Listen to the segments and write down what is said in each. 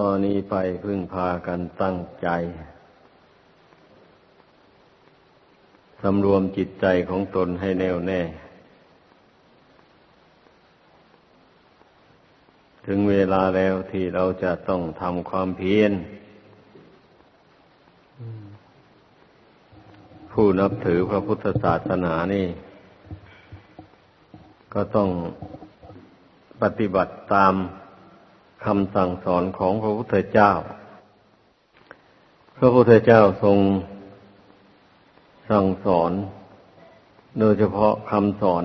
ตอนนี้ไปพึ่งพากันตั้งใจ สำรวมจิตใจของตนให้แน่วแน่ ถึงเวลาแล้วที่เราจะต้องทำความเพียร ผู้นับถือพระพุทธศาสนานี่ ก็ต้องปฏิบัติตาม คำสั่งสอนของพระพุทธเจ้า พระพุทธเจ้าทรงสั่งสอน โดยเฉพาะคำสอน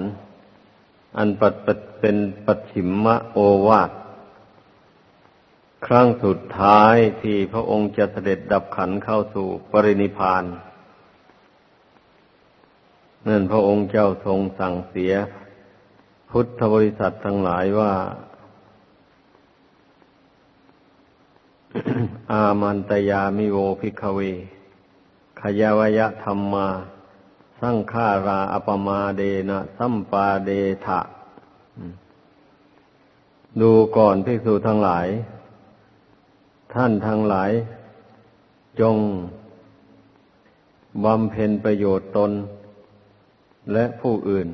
อันปัดเป็นปัจฉิมมะโอวาทครั้งสุดท้ายที่พระองค์จะเสด็จดับขันเข้าสู่ปรินิพานนั่นพระองค์เจ้าทรงสั่งเสีย พุทธบริษัททั้งหลายว่า อามันตยามิโวภิกเว ขยาวยะธรรมา สังขาราอปมาเดนะสัมปาเดทะ ดูก่อนภิกษุทั้งหลาย ท่านทั้งหลาย จงบำเพ็ญประโยชน์ตน และผู้อื่น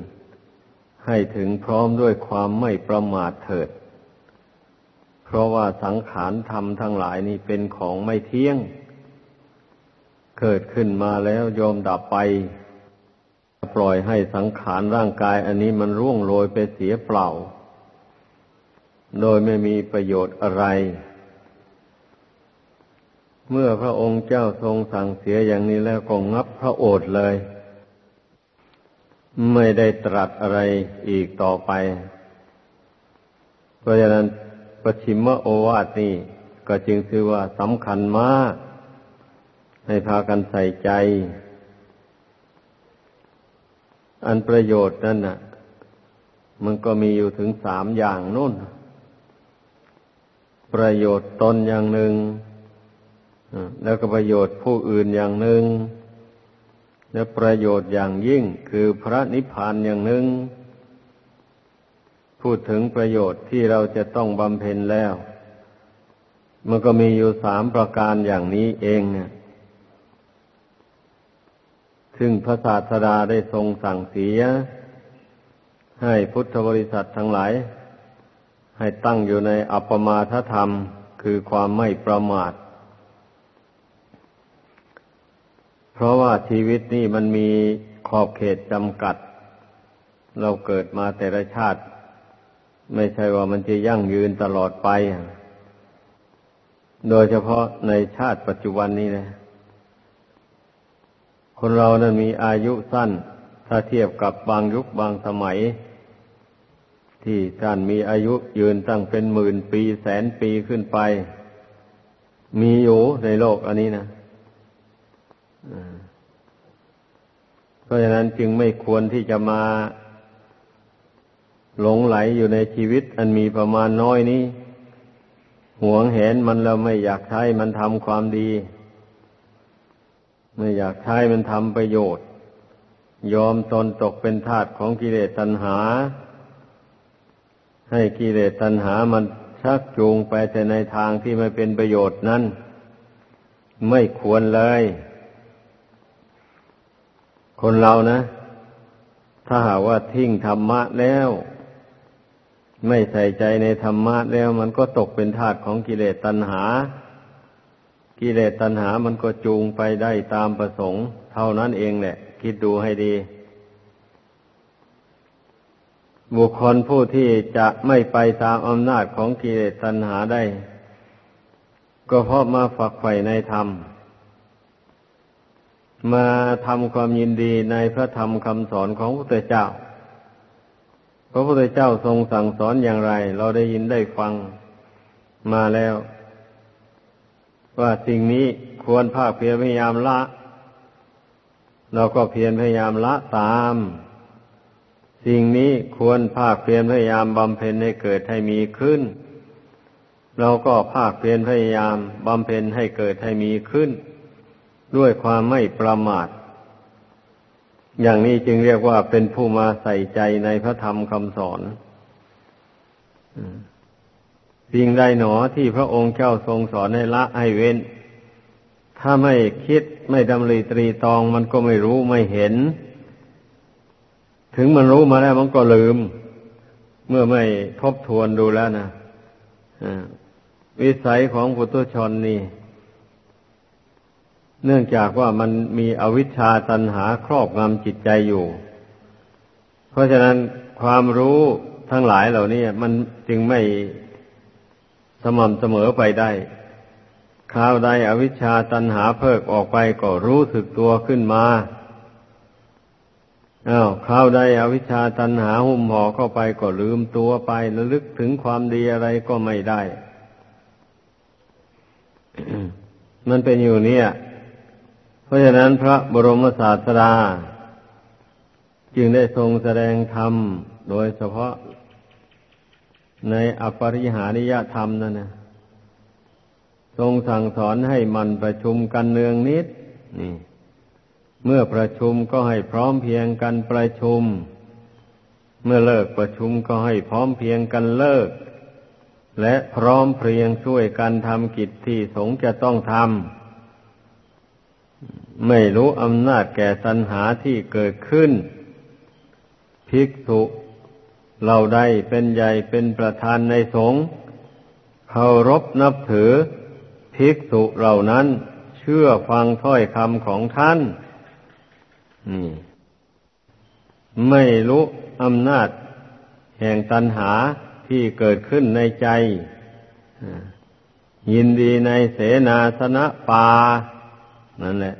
ให้ถึงพร้อมด้วยความไม่ประมาทเถิด เพราะว่าสังขารธรรมทั้งหลายนี่เป็นของไม่เที่ยง เกิดขึ้นมาแล้วโยมดับไป ปล่อยให้สังขารร่างกายอันนี้มันร่วงโรยไปเสียเปล่า โดยไม่มีประโยชน์อะไร เมื่อพระองค์เจ้าทรงสั่งเสียอย่างนี้แล้วก็งับพระโอษฐ์เลย ไม่ได้ตรัสอะไรอีกต่อไป เพราะฉะนั้น ปชิมโอวาทนี่ก็จึงคือว่าสำคัญมาก ให้พากันใส่ใจ อันประโยชน์นั่นน่ะ มันก็มีอยู่ถึงสามอย่างนู่น ประโยชน์ตนอย่างหนึ่งแล้วก็ประโยชน์ผู้อื่นอย่างหนึ่ง และประโยชน์อย่างยิ่งคือพระนิพพานอย่างหนึ่ง พูดถึงประโยชน์ที่เราจะต้องบำเพ็ญแล้ว มันก็มีอยู่สามประการอย่างนี้เองเนี่ยซึ่งพระศาสดาได้ทรงสั่งเสีย ให้พุทธบริษัททั้งหลาย ให้ตั้งอยู่ในอัปปมาทธรรม คือความไม่ประมาท เพราะว่าชีวิตนี่มันมีขอบเขตจำกัด เราเกิดมาแต่ละชาติ ไม่ใช่ว่ามันจะยั่งยืนตลอดไป โดยเฉพาะในชาติปัจจุบันนี้นะ คนเรานั้นมีอายุสั้น ถ้าเทียบกับบางยุคบางสมัย ที่ท่านมีอายุยืนตั้งเป็นหมื่นปีแสนปีขึ้นไป มีอยู่ในโลกอันนี้นะเพราะฉะนั้นจึงไม่ควรที่จะมา หลงไหลอยู่ในชีวิตอันมีประมาณน้อยนี้หวงเห็นมันแล้วไม่อยากใช้มันทำความดี ไม่อยากใช้มันทำประโยชน์ ยอมตนตกเป็นทาสของกิเลสตัณหา ให้กิเลสตัณหามันชักจูงไปแต่ในทางที่ไม่เป็นประโยชน์นั้น ไม่ควรเลย คนเรานะ ถ้าหากว่าทิ้งธรรมะแล้ว ไม่ใส่ใจในธรรมะแล้วมันก็ตกเป็นทาสของกิเลสตัณหา กิเลสตัณหามันก็จูงไปได้ตามประสงค์ เท่านั้นเองแหละ คิดดูให้ดี บุคคลผู้ที่จะไม่ไปตามอำนาจของกิเลสตัณหาได้ ก็เพราะมาฝักใฝ่ในธรรม มาทำความยินดีในพระธรรมคำสอนของพระเจ้า ระพุทธเจ้าทรงสั่งสอนอย่างไร เราได้ยินได้ฟังมาแล้ว ว่าสิ่งนี้ควรภาคเพียรพยายามละ เราก็เพียรพยายามละตาม สิ่งนี้ควรภาคเพียรพยายามบำเพ็ญให้เกิดให้มีขึ้น เราก็ภาคเพียรพยายามบำเพ็ญให้เกิดให้มีขึ้น ด้วยความไม่ประมาท อย่างนี้จึงเรียกว่าเป็นผู้มาใส่ใจในพระธรรมคำสอนสิ่งใดหนอที่พระองค์เจ้าทรงสอนให้ละให้เว้น ถ้าไม่คิดไม่ดำริตรีตองมันก็ไม่รู้ไม่เห็น ถึงมันรู้มาแล้วมันก็ลืม เมื่อไม่ทบทวนดูแล้วนะวิสัยของปุถุชนนี่ เนื่องจากว่ามันมีอวิชชาตันหาครอบงำจิตใจอยู่ เพราะฉะนั้นความรู้ทั้งหลายเหล่านี้มันจึงไม่สม่ำเสมอไปได้คราวใดอวิชชาตันหาเพิกออกไปก็รู้สึกตัวขึ้นมาอา้าวคราวใดอวิชชาตันหาหุ้มห่อเข้าไปก็ลืมตัวไประลึกถึงความดีอะไรก็ไม่ได้ มันเป็นอยู่เนี่ย เพราะฉะนั้นพระบรมศาสดา จึงได้ทรงแสดงธรรม โดยเฉพาะในอปริหานิยธรรมนั่นนะทรงสั่งสอนให้มันประชุมกันเนืองนิด นี่ เมื่อประชุมก็ให้พร้อมเพียงกันประชุม เมื่อเลิกประชุมก็ให้พร้อมเพียงกันเลิก และพร้อมเพรียงช่วยกันทำกิจที่สงจะต้องทำ ไม่รู้อำนาจแก่ตัณหาที่เกิดขึ้น ภิกษุเราได้เป็นใหญ่เป็นประธานในสงฆ์เคารพนับถือ ภิกษุเหล่านั้น เชื่อฟังถ้อยคำของท่านนี่ไม่รู้อำนาจแห่งตัณหาที่เกิดขึ้นในใจยินดีในเสนาสนะปานั่นแหละ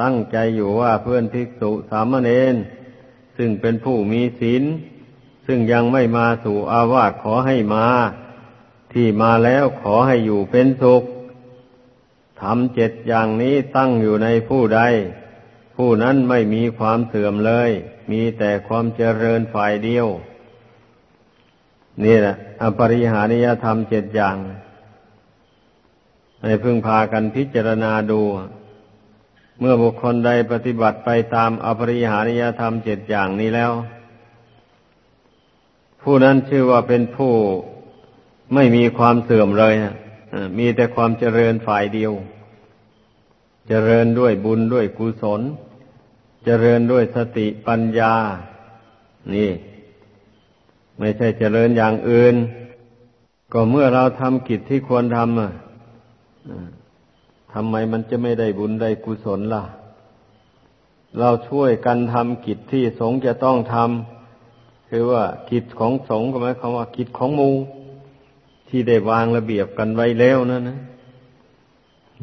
ตั้งใจอยู่ว่าเพื่อนภิกษุสามเณรซึ่งเป็นผู้มีศีล ซึ่งยังไม่มาสู่อาวาสขอให้มา ที่มาแล้วขอให้อยู่เป็นสุขทำเจ็ดอย่างนี้ตั้งอยู่ในผู้ใด ผู้นั้นไม่มีความเสื่อมเลย มีแต่ความเจริญฝ่ายเดียว นี่แหละอปริหานิยธรรมเจ็ดอย่าง ให้พึงพากันพิจารณาดู เมื่อบุคคลใดปฏิบัติไปตามอปริหานิยธรรมเจ็ดอย่างนี้แล้ว ผู้นั้นชื่อว่าเป็นผู้ไม่มีความเสื่อมเลยนะมีแต่ความเจริญฝ่ายเดียว เจริญด้วยบุญด้วยกุศล เจริญด้วยสติปัญญา นี่ ไม่ใช่เจริญอย่างอื่น ก็เมื่อเราทำกิจที่ควรทำ ทำไมมันจะไม่ได้บุญได้กุศลล่ะ เราช่วยกันทำกิจที่สงฆ์จะต้องทำคือว่ากิจของสงฆ์ก็หมายความว่ากิจของมูที่ได้วางระเบียบกันไว้แล้วนั่นนะ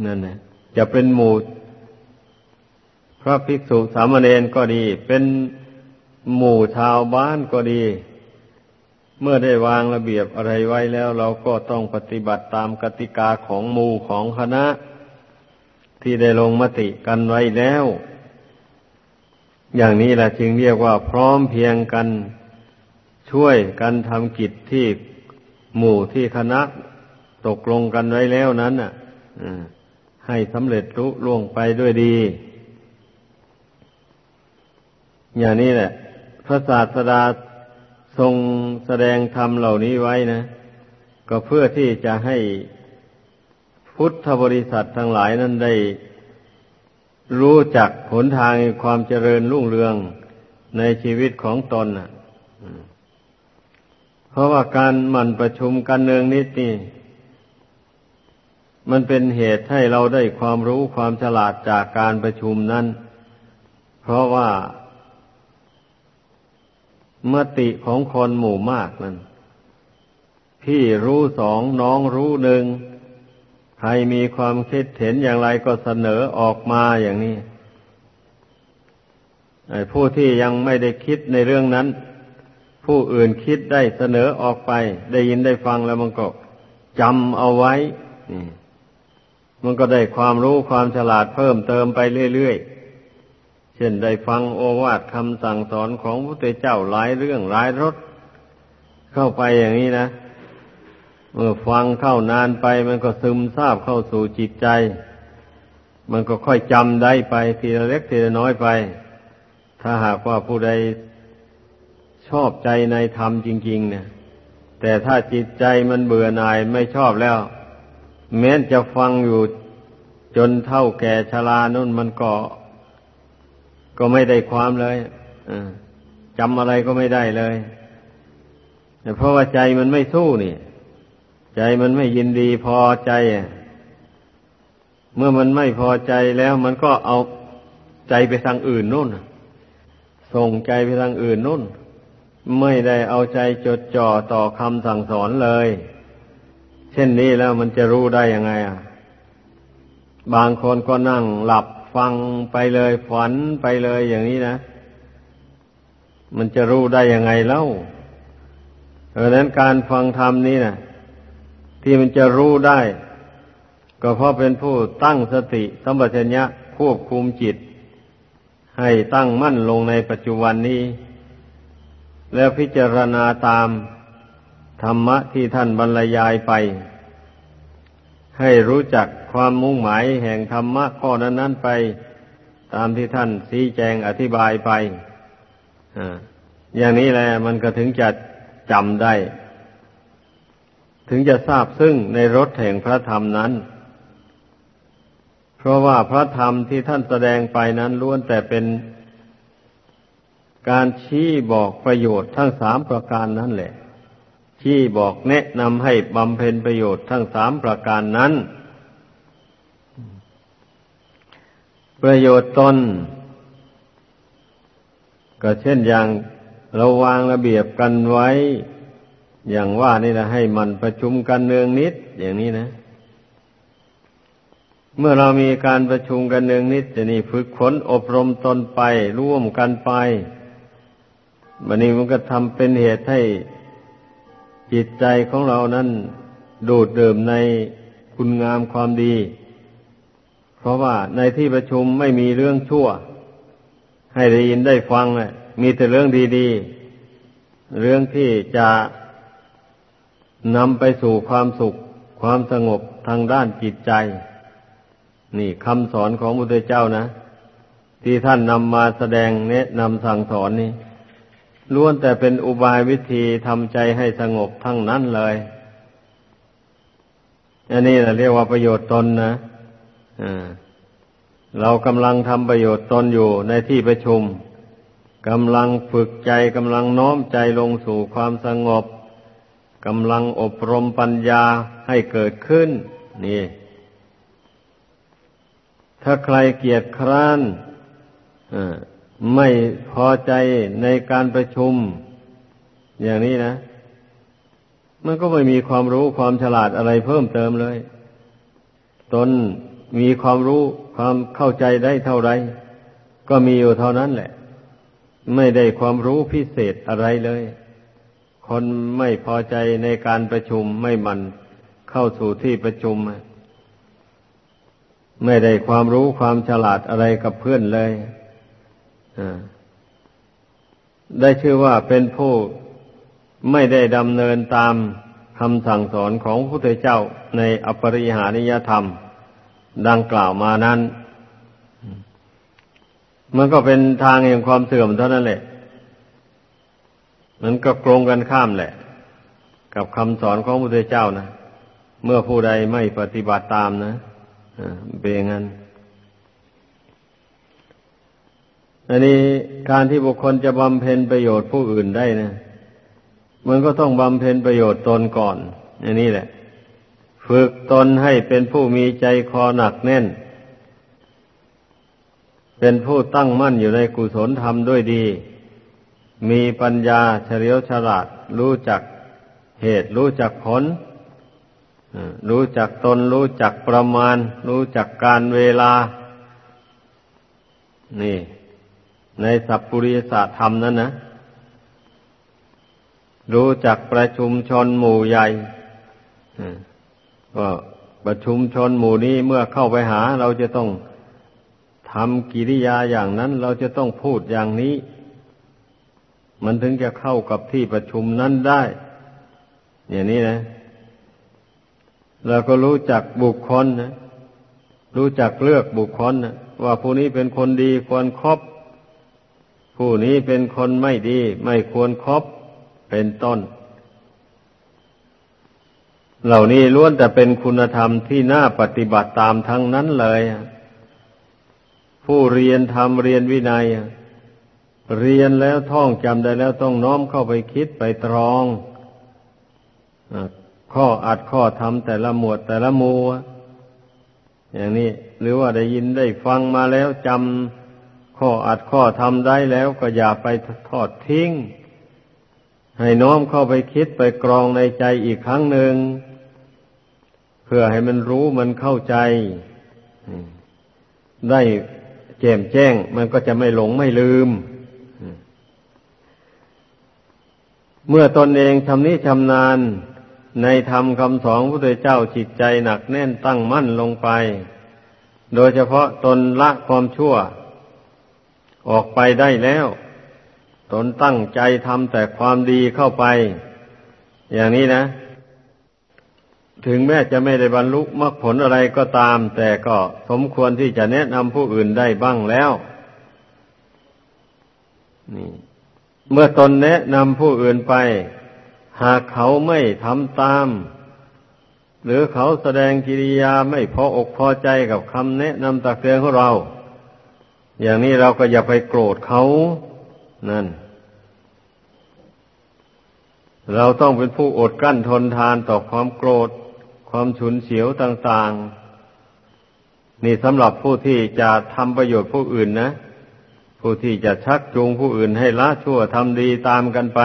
นั่นนะจะเป็นหมู่พระภิกษุสามเณรก็ดี เป็นหมู่ชาวบ้านก็ดี เมื่อได้วางระเบียบอะไรไว้แล้ว เราก็ต้องปฏิบัติตามกติกาของหมู่ของคณะ ที่ได้ลงมติกันไว้แล้ว อย่างนี้แหละจึงเรียกว่าพร้อมเพียงกันช่วยกันทำกิจที่หมู่ที่คณะตกลงกันไว้แล้วนั้นอะให้สำเร็จรุล่วงไปด้วยดี อย่างนี้แหละ พระศาสดาทรงแสดงธรรมเหล่านี้ไว้นะ ก็เพื่อที่จะให้ พุทธบริษัททั้งหลายนั้นได้ รู้จักหนทางความเจริญรุ่งเรืองในชีวิตของตนน่ะเพราะว่าการหมั่นประชุมกันเนืองนิดนี่มันเป็นเหตุให้เราได้ความรู้ความฉลาดจากการประชุมนั้น เพราะว่ามติของคนหมู่มากนั้น พี่รู้สองน้องรู้หนึ่ง รมีความคิดเห็นอย่างไรก็เสนอออกมาอย่างนี้ผู้ที่ยังไม่ได้คิดในเรื่องนั้น ผู้อื่นคิดได้เสนอออกไป ได้ยินได้ฟังแล้วมันก็จำเอาไว้มันก็ได้ความรู้ความฉลาดเพิ่มเติมไปเรื่อยๆ เช่นได้ฟังโอวาทคำสั่งสอนของพระพุทธเจ้าหลายเรื่องหลายรสเข้าไปอย่างนี้นะ เมื่อฟังเข้านานไปมันก็ซึมซาบเข้าสู่จิตใจ มันก็ค่อยจำได้ไปทีละเล็กทีละน้อยไป ถ้าหากว่าผู้ใดชอบใจในธรรมจริง ๆ เนี่ย แต่ถ้าจิตใจมันเบื่อหน่ายไม่ชอบแล้ว แม้นจะฟังอยู่จนเท่าแก่ชรานุ่นมันก็ ก็ไม่ได้ความเลยจำอะไรก็ไม่ได้เลยเพราะว่าใจมันไม่สู้นี่ ใจมันไม่ยินดีพอใจ เมื่อมันไม่พอใจแล้วมันก็เอาใจไปทางอื่นนู่น ส่งใจไปทางอื่นนู่น ไม่ได้เอาใจจดจ่อต่อคำสั่งสอนเลย เช่นนี้แล้วมันจะรู้ได้ยังไงอะ บางคนก็นั่งหลับฟังไปเลยฝันไปเลยอย่างนี้นะมันจะรู้ได้ยังไงเล่าเพราะนั้นการฟังธรรมนี้นะ ที่มันจะรู้ได้ ก็เพราะเป็นผู้ตั้งสติสัมปชัญญะควบคุมจิต ให้ตั้งมั่นลงในปัจจุบันนี้ แล้วพิจารณาตามธรรมะที่ท่านบรรยายไป ให้รู้จักความมุ่งหมายแห่งธรรมะข้อนั้น ๆไป ตามที่ท่านชี้แจงอธิบายไปอย่างนี้แหละมันก็ถึงจะจำได้ ถึงจะทราบซึ่งในรถแห่งพระธรรมนั้น เพราะว่าพระธรรมที่ท่านแสดงไปนั้นล้วนแต่เป็นการชี้บอกประโยชน์ทั้งสามประการนั่นแหละ ชี้บอกแนะนำให้บำเพ็ญประโยชน์ทั้งสามประการนั้น ประโยชน์ตนก็เช่นอย่างเราวางระเบียบกันไว้ อย่างว่านี่นะให้มันประชุมกันเนืองนิด อย่างนี้นะ เมื่อเรามีการประชุมกันเนืองนิดจะนี่ฝึกฝนอบรมตนไป ร่วมกันไปบันนี้มันก็ทำเป็นเหตุให้จิตใจของเรานั้น ดูดดื่มในคุณงามความดี เพราะว่าในที่ประชุมไม่มีเรื่องชั่ว ให้ได้ยินได้ฟังเลยมีแต่เรื่องดี ๆ เรื่องที่จะ นำไปสู่ความสุข ความสงบทางด้านจิตใจ นี่คำสอนของพระพุทธเจ้านะ ที่ท่านนำมาแสดงแนะนำสั่งสอนนี่ล้วนแต่เป็นอุบายวิธีทำใจให้สงบทั้งนั้นเลยอันนี้เราเรียกว่าประโยชน์ตนนะะเรากำลังทำประโยชน์ตนอยู่ในที่ประชุมกำลังฝึกใจกำลังน้อมใจลงสู่ความสงบ กำลังอบรมปัญญาให้เกิดขึ้น นี่ ถ้าใครเกียจคร้านไม่พอใจในการประชุม อย่างนี้นะ มันก็ไม่มีความรู้ความฉลาดอะไรเพิ่มเติมเลย ตนมีความรู้ความเข้าใจได้เท่าไร ก็มีอยู่เท่านั้นแหละ ไม่ได้ความรู้พิเศษอะไรเลย คนไม่พอใจในการประชุมไม่มันเข้าสู่ที่ประชุม ไม่ได้ความรู้ความฉลาดอะไรกับเพื่อนเลยได้ชื่อว่าเป็นผู้ไม่ได้ดำเนินตามคำสั่งสอนของพระพุทธเจ้าในอปริหานิยธรรม ดังกล่าวมานั้น มันก็เป็นทางแห่งความเสื่อมเท่านั้นแหละ มันก็กรงกันข้ามแหละ กับคำสอนของพระพุทธเจ้านะเมื่อผู้ใดไม่ปฏิบัติตามนะเป็นอย่างนั้นอันนี้การที่บุคคลจะบำเพ็ญประโยชน์ผู้อื่นได้นะมันก็ต้องบำเพ็ญประโยชน์ตนก่อนอันนี้แหละ ฝึกตนให้เป็นผู้มีใจคอหนักแน่น เป็นผู้ตั้งมั่นอยู่ในกุศลธรรมด้วยดี มีปัญญาเฉลียวฉลาด รู้จักเหตุ รู้จักผลรู้จักตน รู้จักประมาณ รู้จักการเวลา นี่ ในสัพพุริสธรรมนั้นนะรู้จักประชุมชนหมู่ใหญ่ก็ประชุมชนหมู่นี้เมื่อเข้าไปหา เราจะต้องทำกิริยาอย่างนั้น เราจะต้องพูดอย่างนี้ มันถึงจะเข้ากับที่ประชุมนั้นได้ อย่างนี้นะเราก็รู้จักบุคคลนะรู้จักเลือกบุคคลนะว่าผู้นี้เป็นคนดีควรครบผู้นี้เป็นคนไม่ดี ไม่ควรครบเป็นต้น เหล่านี้ล้วนแต่เป็นคุณธรรมที่น่าปฏิบัติตามทั้งนั้นเลย ผู้เรียนธรรมเรียนวินัย เรียนแล้วท่องจำได้แล้วต้องน้อมเข้าไปคิดไปตรองข้ออัดข้อทำแต่ละหมวดแต่ละมูอย่างนี้หรือว่าได้ยินได้ฟังมาแล้วจำข้ออัดข้อทำได้แล้วก็อย่าไปทอดทิ้ง ให้น้อมเข้าไปคิดไปกรองในใจอีกครั้งหนึ่งเพื่อให้มันรู้มันเข้าใจ ได้แจ่มแจ้ง มันก็จะไม่หลงไม่ลืม เมื่อตนเองชำนิชำนาญในธรรมคำสอนพระพุทธเจ้าจิตใจหนักแน่นตั้งมั่นลงไป โดยเฉพาะตนละความชั่ว ออกไปได้แล้ว ตนตั้งใจทำแต่ความดีเข้าไป อย่างนี้นะ ถึงแม้จะไม่ได้บรรลุมรรคผลอะไรก็ตาม แต่ก็สมควรที่จะแนะนำผู้อื่นได้บ้างแล้ว นี่ เมื่อตนแนะนำผู้อื่นไป หากเขาไม่ทำตาม หรือเขาแสดงกิริยาไม่พออกพอใจกับคำแนะนำตักเตือนของเรา อย่างนี้เราก็อย่าไปโกรธเขานั่น เราต้องเป็นผู้อดกั้นทนทานต่อความโกรธ ความฉุนเฉียวต่าง ๆ นี่สำหรับผู้ที่จะทำประโยชน์ผู้อื่นนะ ผู้ที่จะชักจูงผู้อื่นให้ละชั่วทำดีตามกันไป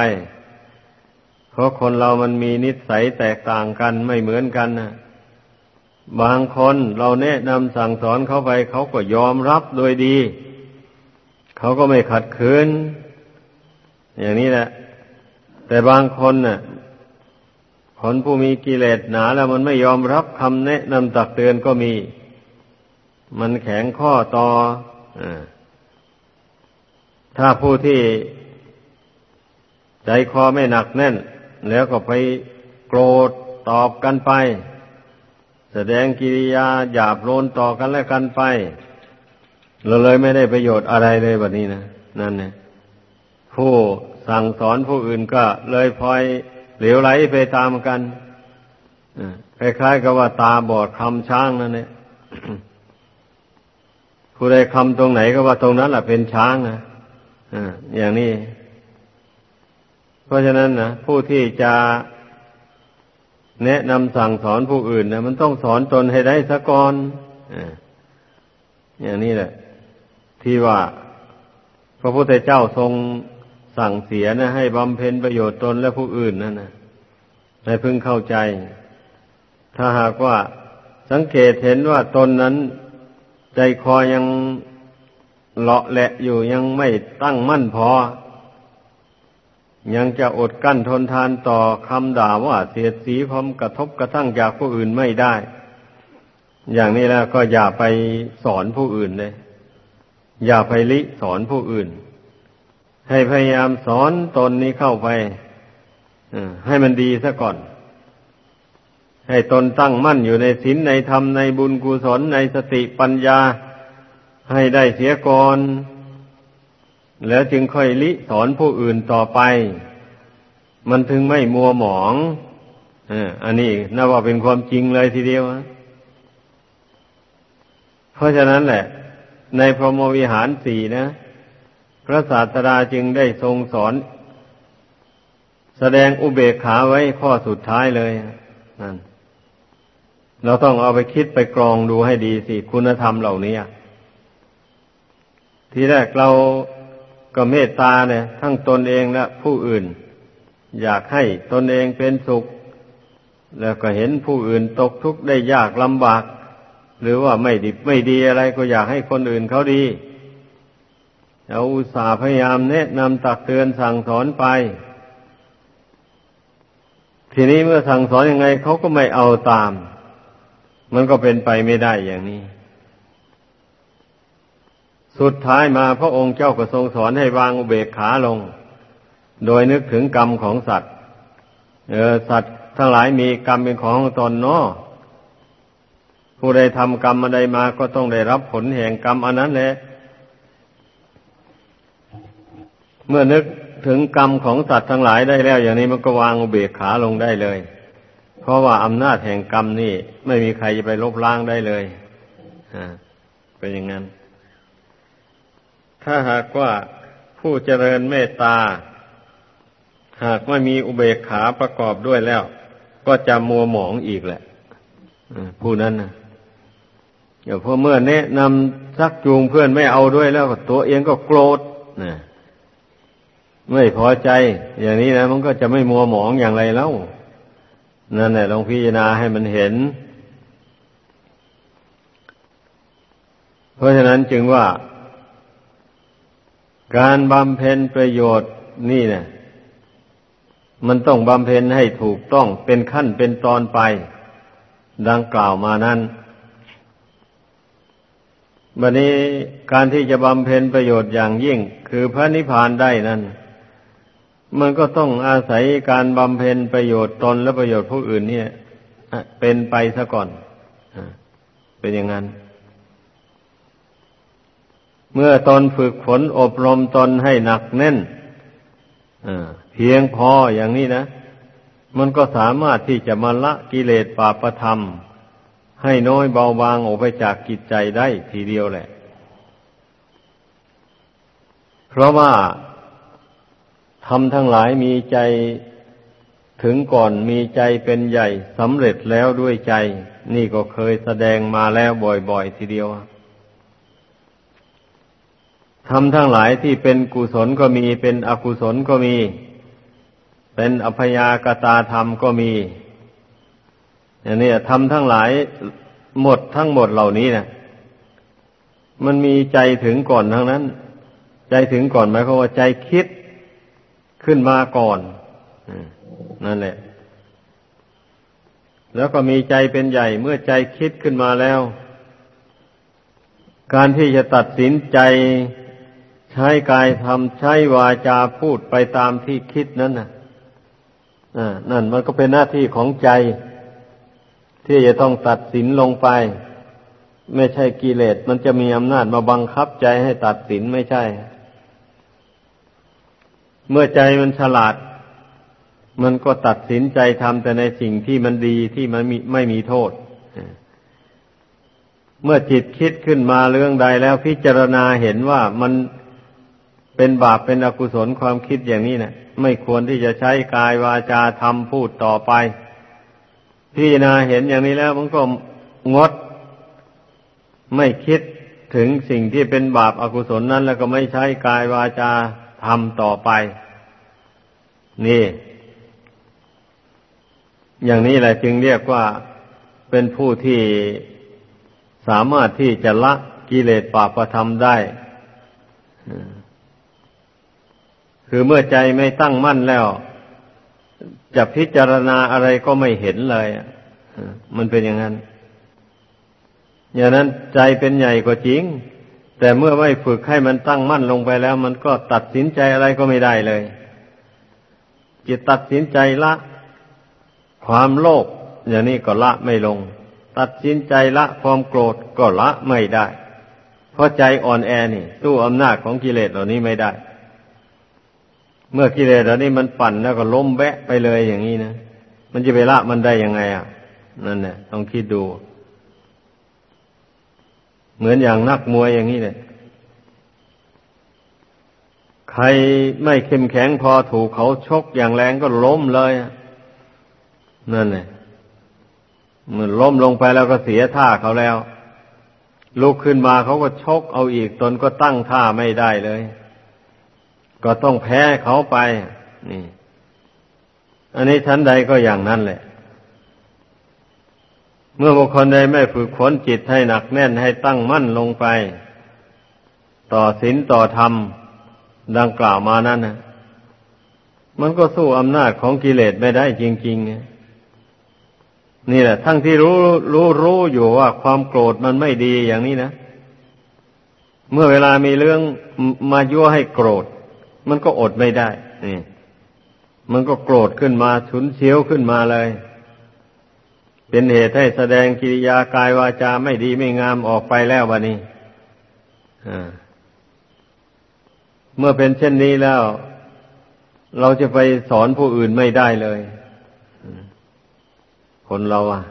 เพราะคนเรามันมีนิสัยแตกต่างกันไม่เหมือนกันนะบางคนเราแนะนำสั่งสอนเขาไปเขาก็ยอมรับโดยดี เขาก็ไม่ขัดขืน อย่างนี้แหละ แต่บางคนน่ะคนผู้มีกิเลสหนาแล้วมันไม่ยอมรับคำแนะนำตักเตือนก็มี มันแข็งข้อต่ออ ถ้าผู้ที่ใจคอไม่หนักแน่น แล้วก็ไปโกรธตอบกันไป แสดงกิริยาหยาบโลนต่อกันและกันไปเราเลยไม่ได้ประโยชน์อะไรเลยแบบนี้นะนั่นเนี่ยผู้สั่งสอนผู้อื่นก็เลยพลอยเหลวไหลไปตามกันคล้ายๆกับว่าตาบอดคำช้างนั่นเนี่ยผู้ใดคำตรงไหนก็ว่าตรงนั้นแหละเป็นช้างนะ อย่างนี้ เพราะฉะนั้นนะผู้ที่จะแนะนำสั่งสอนผู้อื่นนะมันต้องสอนตนให้ได้สะก่อนอย่างนี้แหละ ที่ว่า พระพุทธเจ้าทรงสั่งเสียนะ ให้บำเพ็ญประโยชน์ตนและผู้อื่นนั่นนะให้พึงเข้าใจ ถ้าหากว่าสังเกตเห็นว่าตนนั้น ใจคอยัง เลาะแหละอยู่ยังไม่ตั้งมั่นพอ ยังจะอดกั้นทนทานต่อคำด่าว่าเสียดสีพร้อมกระทบกระทั่งจากผู้อื่นไม่ได้ อย่างนี้แล้วก็อย่าไปสอนผู้อื่นเลย อย่าไปลิสอนผู้อื่น ให้พยายามสอนตนนี้เข้าไปให้มันดีซะก่อน ให้ตนตั้งมั่นอยู่ในศีลในธรรมในบุญกุศลในสติปัญญา ให้ได้เสียก่อน แล้วจึงค่อยลิสอนผู้อื่นต่อไป มันถึงไม่มัวหมองอันนี้น่าว่าเป็นความจริงเลยทีเดียว เพราะฉะนั้นแหละ ในพรหมวิหารสี่นะ พระศาสดาจึงได้ทรงสอน แสดงอุเบกขาไว้ข้อสุดท้ายเลยนั่นเราต้องเอาไปคิดไปกรองดูให้ดีสิ คุณธรรมเหล่านี้ ทีแรกเราก็เมตตาเนี่ย ทั้งตนเองและผู้อื่น อยากให้ตนเองเป็นสุข แล้วก็เห็นผู้อื่นตกทุกข์ได้ยากลำบาก หรือว่าไม่ดีไม่ดีอะไรก็อยากให้คนอื่นเขาดีเราอุตส่าห์พยายามแนะนำตักเตือนสั่งสอนไป ทีนี้เมื่อสั่งสอนยังไงเขาก็ไม่เอาตาม มันก็เป็นไปไม่ได้อย่างนี้ สุดท้ายมาพระองค์เจ้าก็ทรงสอนให้วางอุเบกขาลง โดยนึกถึงกรรมของสัตว์เออสัตว์ทั้งหลายมีกรรมเป็นของตนเนาะผู้ใดทำกรรมอะไรมาก็ต้องได้รับผลแห่งกรรมอันนั้นแหละเมื่อนึกถึงกรรมของสัตว์ทั้งหลายได้แล้ว อย่างนี้มันก็วางอุเบกขาลงได้เลย เพราะว่าอำนาจแห่งกรรมนี่ไม่มีใครจะไปลบล้างได้เลยอ่าเป็นอย่างนั้น ถ้าหากว่าผู้เจริญเมตตา หากไม่มีอุเบกขาประกอบด้วยแล้ว ก็จะมัวหมองอีกแหละผู้นั้นนะเดี๋ยวพอเมื่อแนะนำซักจูงเพื่อนไม่เอาด้วยแล้วตัวเองก็โกรธนะไม่พอใจ อย่างนี้นะมันก็จะไม่มัวหมองอย่างไรแล้วนั่นแหละลองพิจารณาให้มันเห็น เพราะฉะนั้นจึงว่า การบำเพ็ญประโยชน์นี่เนี่ยมันต้องบำเพ็ญให้ถูกต้องเป็นขั้นเป็นตอนไป ดังกล่าวมานั้นบัดนี้การที่จะบำเพ็ญประโยชน์อย่างยิ่ง คือพระนิพพานได้นั้น มันก็ต้องอาศัยการบำเพ็ญประโยชน์ตนและประโยชน์ผู้อื่นเนี่ยเป็นไปซะก่อนเป็นอย่างนั้น เมื่อตนฝึกฝนอบรมตนให้หนักแน่นเพียงพออย่างนี้นะ มันก็สามารถที่จะมาละกิเลสปาประธรรม ให้น้อยเบาบางออกไปจากกิจใจได้ทีเดียวแหละ เพราะว่าทำทั้งหลายมีใจถึงก่อนมีใจเป็นใหญ่สำเร็จแล้วด้วยใจ นี่ก็เคยแสดงมาแล้วบ่อยๆทีเดียว ทำทั้งหลายที่เป็นกุศลก็มี เป็นอกุศลก็มี เป็นอภยากตาธรรมก็มีอย่างนี้ทำทั้งหลายหมดทั้งหมดเหล่านี้นะมันมีใจถึงก่อนทั้งนั้น ใจถึงก่อนหมายความว่าใจคิดขึ้นมาก่อนนั่นแหละ แล้วก็มีใจเป็นใหญ่เมื่อใจคิดขึ้นมาแล้ว การที่จะตัดสินใจ ใช้กายทำใช้วาจาพูดไปตามที่คิดนั้นน่ะนั่นมันก็เป็นหน้าที่ของใจ ที่จะต้องตัดสินลงไป ไม่ใช่กิเลสมันจะมีอำนาจมาบังคับใจให้ตัดสินไม่ใช่ เมื่อใจมันฉลาด มันก็ตัดสินใจทำแต่ในสิ่งที่มันดีที่มันมไม่มีโทษเมื่อจิตคิดขึ้นมาเรื่องใดแล้วพิจารณาเห็นว่ามัน เป็นบาปเป็นอกุศลความคิดอย่างนี้นะไม่ควรที่จะใช้กายวาจาทำพูดต่อไปพิจารณาเห็นอย่างนี้แล้วมันก็งด ไม่คิดถึงสิ่งที่เป็นบาปอากุศลนั้น แล้วก็ไม่ใช้กายวาจาทำต่อไป นี่ อย่างนี้แหละจึงเรียกว่าเป็นผู้ที่สามารถที่จะละกิเลสปาประธรรมได้ คือเมื่อใจไม่ตั้งมั่นแล้ว จะพิจารณาอะไรก็ไม่เห็นเลยมันเป็นอย่างนั้น อย่างนั้นใจเป็นใหญ่กว่าจริง แต่เมื่อไม่ฝึกให้มันตั้งมั่นลงไปแล้ว มันก็ตัดสินใจอะไรก็ไม่ได้เลยจิตตัดสินใจละ ความโลภอย่างนี้ก็ละไม่ลง ตัดสินใจละความโกรธก็ละไม่ได้ เพราะใจอ่อนแอนี่ สู้อำนาจของกิเลสเหล่านี้ไม่ได้ เมื่อกิเลสเหล่านี้มันปั่นแล้วก็ล้มแวะไปเลยอย่างนี้นะมันจะไปละมันได้ยังไงอะนั่นแหละต้องคิดดู เหมือนอย่างนักมวยอย่างนี้เลยใครไม่เข้มแข็งพอถูกเขาชกอย่างแรงก็ล้มเลยนั่นเลยเมื่อล้มลงไปแล้วก็เสียท่าเขาแล้วลุกขึ้นมาเขาก็ชกเอาอีกตนก็ตั้งท่าไม่ได้เลย ก็ต้องแพ้เขาไป นี่ อันนี้ชั้นใดก็อย่างนั้นแหละ เมื่อบุคคลใดไม่ฝึกฝนจิตให้หนักแน่นให้ตั้งมั่นลงไป ต่อศีลต่อธรรม ดังกล่าวมานั้นนะมันก็สู้อำนาจของกิเลสไม่ได้จริงๆ นี่แหละ ทั้งที่รู้รู้รู้อยู่ว่าความโกรธมันไม่ดีอย่างนี้นะ เมื่อเวลามีเรื่องมายั่วให้โกรธ มันก็อดไม่ได้นี่มันก็โกรธขึ้นมาฉุนเฉียวขึ้นมาเลย เป็นเหตุให้แสดงกิริยากายวาจาไม่ดีไม่งามออกไปแล้ววะนี้เมื่อเป็นเช่นนี้แล้ว เราจะไปสอนผู้อื่นไม่ได้เลยคนเราอะ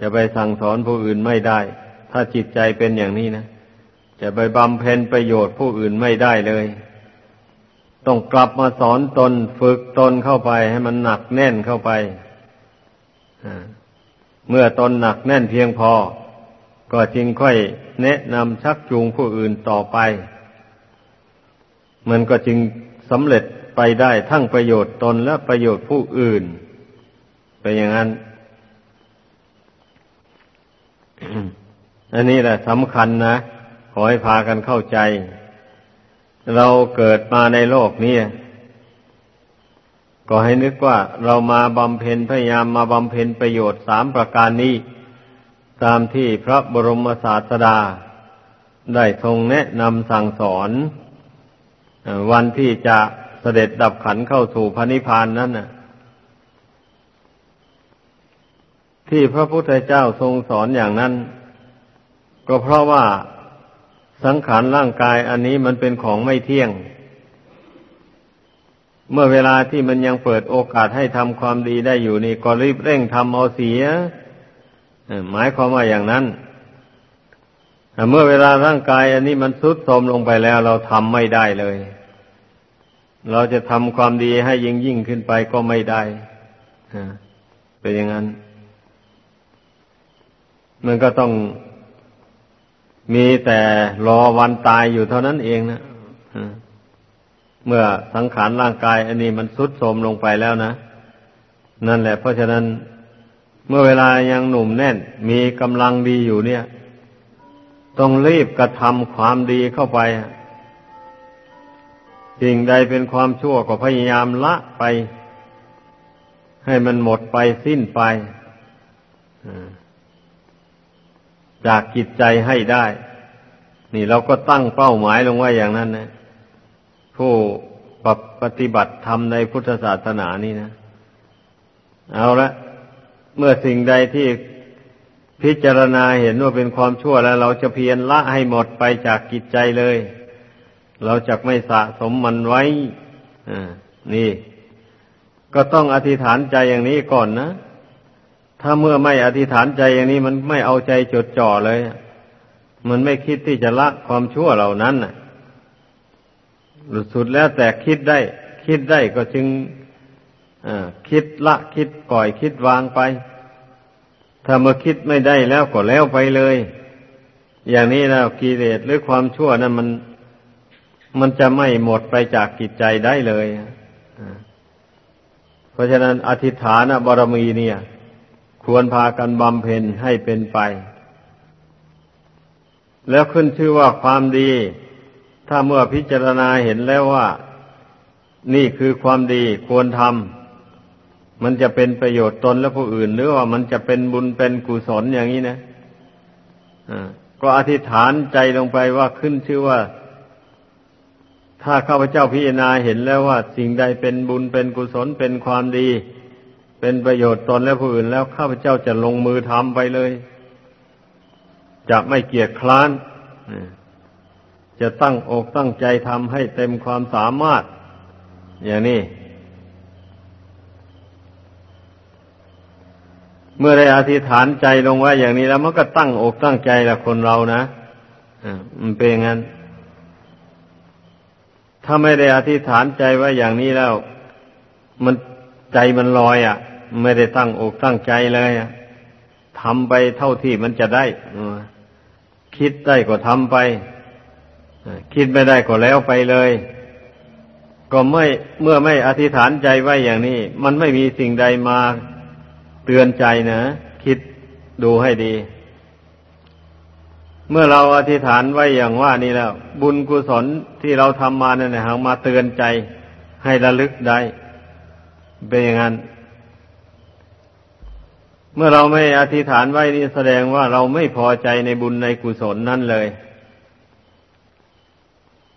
จะไปสั่งสอนผู้อื่นไม่ได้ ถ้าจิตใจเป็นอย่างนี้นะ จะไปบำเพ็ญประโยชน์ผู้อื่นไม่ได้เลย ต้องกลับมาสอนตนฝึกตนเข้าไปให้มันหนักแน่นเข้าไปเมื่อตนหนักแน่นเพียงพอ ก็จึงค่อยแนะนำชักจูงผู้อื่นต่อไป มันก็จึงสำเร็จไปได้ทั้งประโยชน์ตนและประโยชน์ผู้อื่นเป็นอย่างนั้น อันนี้แหละสำคัญนะ ขอให้พากันเข้าใจ เราเกิดมาในโลกนี้ก็ให้นึกว่าเรามาบำเพ็ญพยายามมาบำเพ็ญประโยชน์สามประการนี้ ตามที่พระบรมศาสดา ได้ทรงแนะนำสั่งสอน วันที่จะเสด็จดับขันเข้าสู่พระนิพพานนั้นน่ะ ที่พระพุทธเจ้าทรงสอนอย่างนั้น ก็เพราะว่า สังขารร่างกายอันนี้มันเป็นของไม่เที่ยง เมื่อเวลาที่มันยังเปิดโอกาสให้ทำความดีได้อยู่นี่ก็รีบเร่งทำเอาเสียหมายความว่าอย่างนั้นเมื่อเวลาร่างกาย อันนี้มันทรุดโทรมลงไปแล้ว เราทำไม่ได้เลย เราจะทำความดีให้ยิ่งยิ่งขึ้นไปก็ไม่ได้เป็นอย่างนั้น มันก็ต้อง มีแต่รอวันตายอยู่เท่านั้นเองนะเมื่อสังขารร่างกาย อันนี้มันสุดโทมลงไปแล้วนะ นั่นแหละ เพราะฉะนั้นเมื่อเวลายังหนุ่มแน่น มีกำลังดีอยู่เนี่ย ต้องรีบกระทำความดีเข้าไปสิ่งใดเป็นความชั่วก็พยายามละไป ให้มันหมดไปสิ้นไป จากจิตใจให้ได้ นี่เราก็ตั้งเป้าหมายลงไว้อย่างนั้นนะ ผู้ปฏิบัติธรรมในพุทธศาสนานี่นะ เอาละ เมื่อสิ่งใดที่พิจารณาเห็นว่าเป็นความชั่วแล้ว เราจะเพียรละให้หมดไปจากกิจใจเลย เราจะไม่สะสมมันไว้ อ่า นี่ ก็ต้องอธิษฐานใจอย่างนี้ก่อนนะ ถ้าเมื่อไม่อธิษฐานใจอย่างนี้มันไม่เอาใจจดจ่อเลย มันไม่คิดที่จะละความชั่วเหล่านั้นน่ะสุดแล้วแต่คิดได้ คิดได้ก็จึงคิดละคิดปล่อยคิดวางไป ถ้าเมื่อคิดไม่ได้แล้วก็แล้วไปเลย อย่างนี้นะกิเลสหรือความชั่วนั้นมัน มันจะไม่หมดไปจากกิจใจได้เลยเพราะฉะนั้นอธิษฐานบารมีเนี่ย ควรพากันบำเพ็ญให้เป็นไป แล้วขึ้นชื่อว่าความดี ถ้าเมื่อพิจารณาเห็นแล้วว่า นี่คือความดีควรทำมันจะเป็นประโยชน์ตนและผู้อื่น หรือว่ามันจะเป็นบุญเป็นกุศลอย่างนี้นะก็อธิษฐานใจลงไปว่าขึ้นชื่อว่า ถ้าข้าพเจ้าพิจารณาเห็นแล้วว่า สิ่งใดเป็นบุญเป็นกุศลเป็นความดี เป็นประโยชน์ตนและผู้อื่นแล้วข้าพเจ้าจะลงมือทำไปเลย จะไม่เกียจคร้านจะตั้งอกตั้งใจทำให้เต็มความสามารถ อย่างนี้ เมื่อได้อธิษฐานใจลงไว้อย่างนี้แล้วมันก็ตั้งอกตั้งใจละคนเรานะมันเป็นงั้น ถ้าไม่ได้อธิษฐานใจไว้อย่างนี้แล้ว มัน ใจมันลอยอะ่ะ ไม่ได้ตั้งอกตั้งใจเลยทำไปเท่าที่มันจะได้คิดได้ก็ทำไปคิดไม่ได้ก็แล้วไปเลย ก็ไม่เมื่อไม่อธิษฐานใจไว้อย่างนี้ มันไม่มีสิ่งใดมาเตือนใจนะคิดดูให้ดี เมื่อเราอธิษฐานไว้อย่างว่านี่แล้ว บุญกุศลที่เราทำมาเนี่ยหางมาเตือนใจให้ระลึกได้ เป็นอย่างนั้น เมื่อเราไม่อธิษฐานไว้นี่แสดงว่าเราไม่พอใจในบุญในกุศลนั่นเลย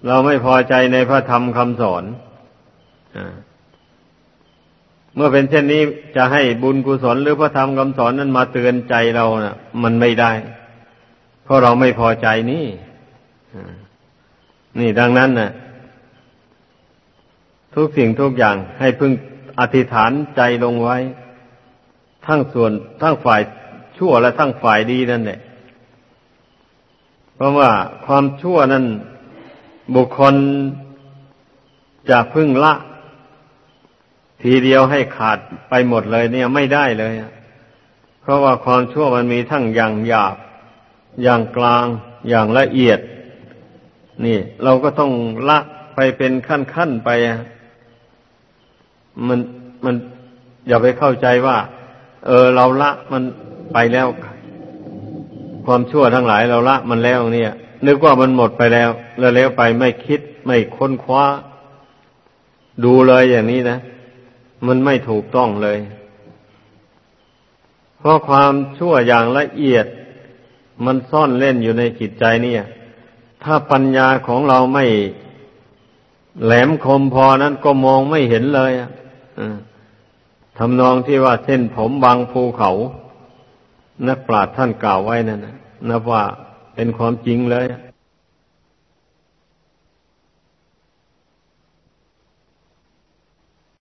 เราไม่พอใจในพระธรรมคำสอนเมื่อเป็นเช่นนี้จะให้บุญกุศลหรือพระธรรมคำสอนนั้นมาเตือนใจเรานะ่ะ มันไม่ได้ เพราะเราไม่พอใจนี่นี่ดังนั้นนะ่ะทุกสิ่งทุกอย่างให้พึ่ง อธิษฐานใจลงไว้ ทั้งส่วนทั้งฝ่ายชั่วและทั้งฝ่ายดีนั่นแหละเพราะว่าความชั่วนั้นบุคคลจะพึ่งละ ทีเดียวให้ขาดไปหมดเลยเนี่ยไม่ได้เลย เพราะว่าความชั่วมันมีทั้งอย่างหยาบ อย่างกลาง อย่างละเอียด นี่ เราก็ต้องละไปเป็นขั้นๆไป มันมันอย่าไปเข้าใจว่า เออเราละมันไปแล้ว ความชั่วทั้งหลายเราละมันแล้วเนี่ย นึกว่ามันหมดไปแล้ว แล้วแล้วไปไม่คิดไม่ค้นคว้า ดูเลยอย่างนี้นะมันไม่ถูกต้องเลย เพราะความชั่วอย่างละเอียด มันซ่อนเล่นอยู่ในจิตใจเนี่ย ถ้าปัญญาของเราไม่แหลมคมพอนั้นก็มองไม่เห็นเลยอะ ทำนองที่ว่าเช่นผมบางภูเขา นักปราชญ์ท่านกล่าวไว้นั่นนะนับว่าเป็นความจริงเลย